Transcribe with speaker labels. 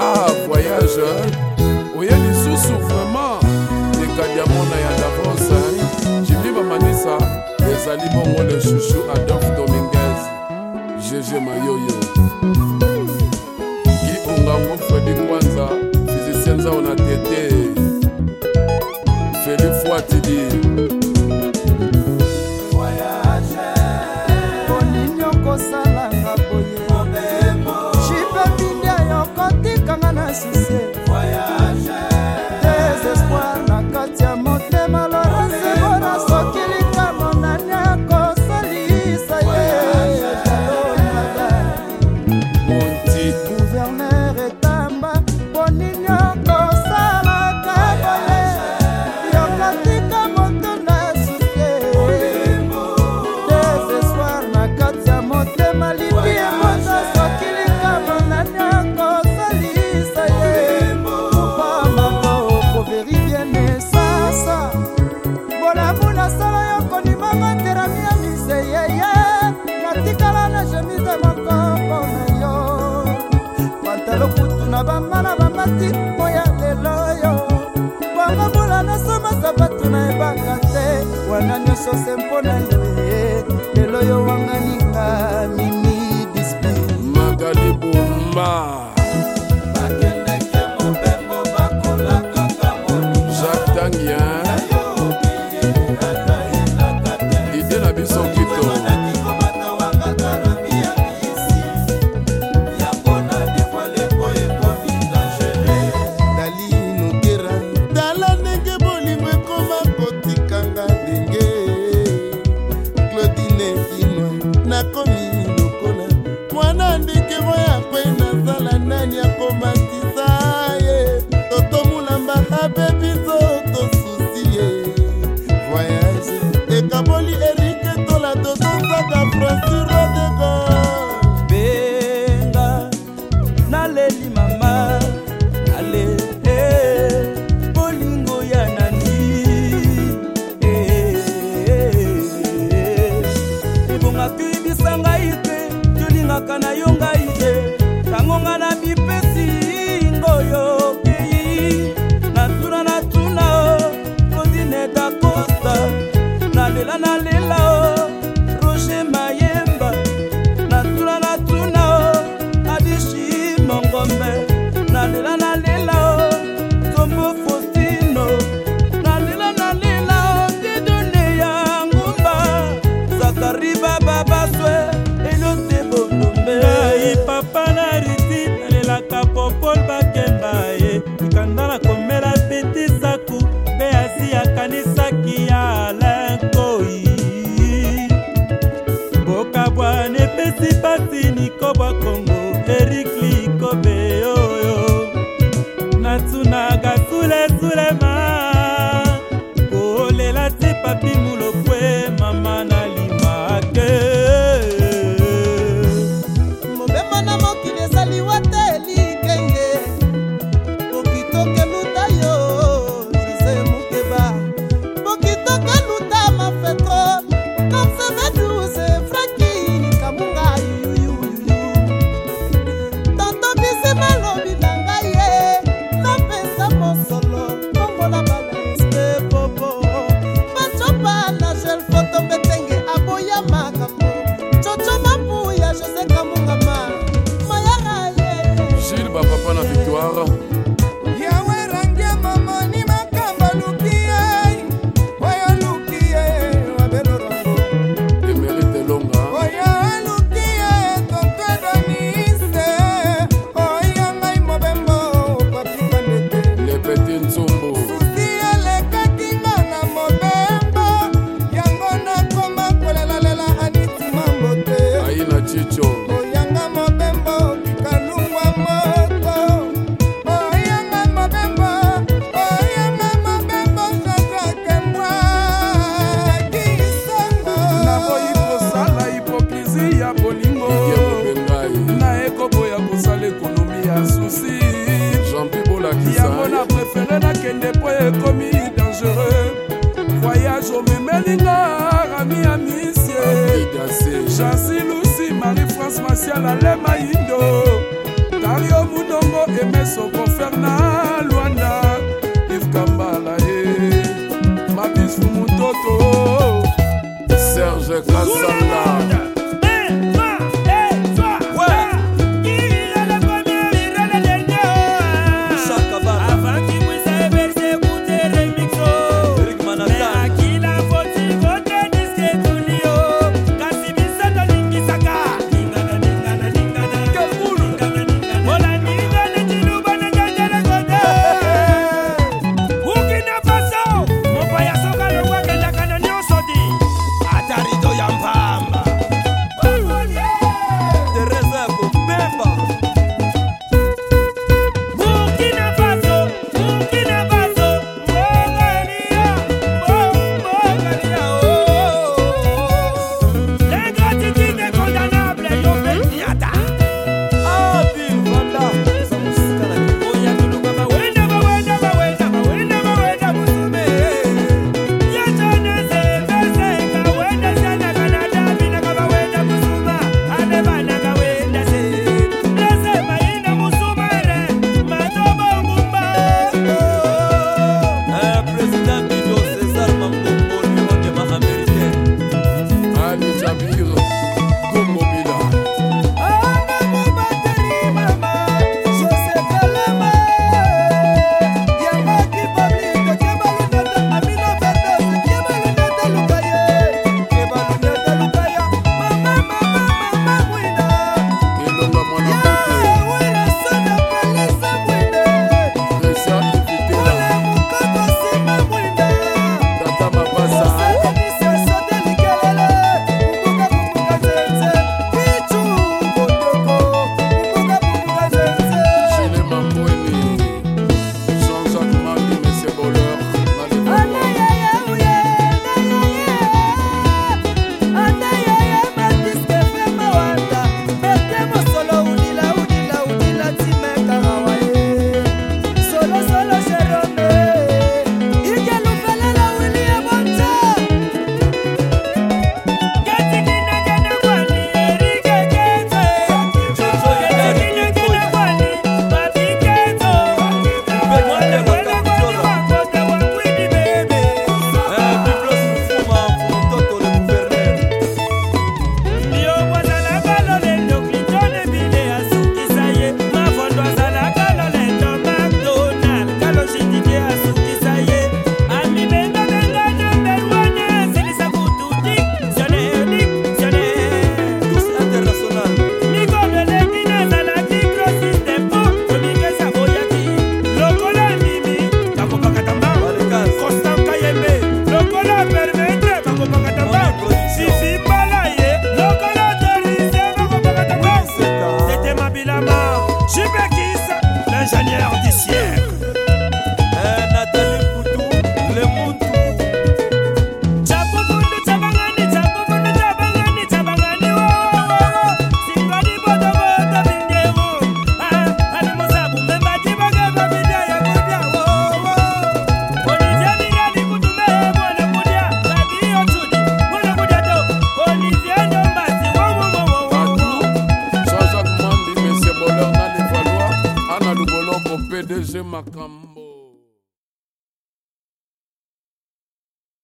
Speaker 1: ah voyage oye lisusu vraiment leka diamona ya davos jimi bamanisa ezali bongo le chuchu adolf dominguez gg mayoyo kiungango fredi kwanza fizisienzaona tete
Speaker 2: feli fuatidi nyonso se mpona ye lelo yo wangani nakomi lokola mwana ndekemo ya mpe nazala nani akomaka
Speaker 1: Malema come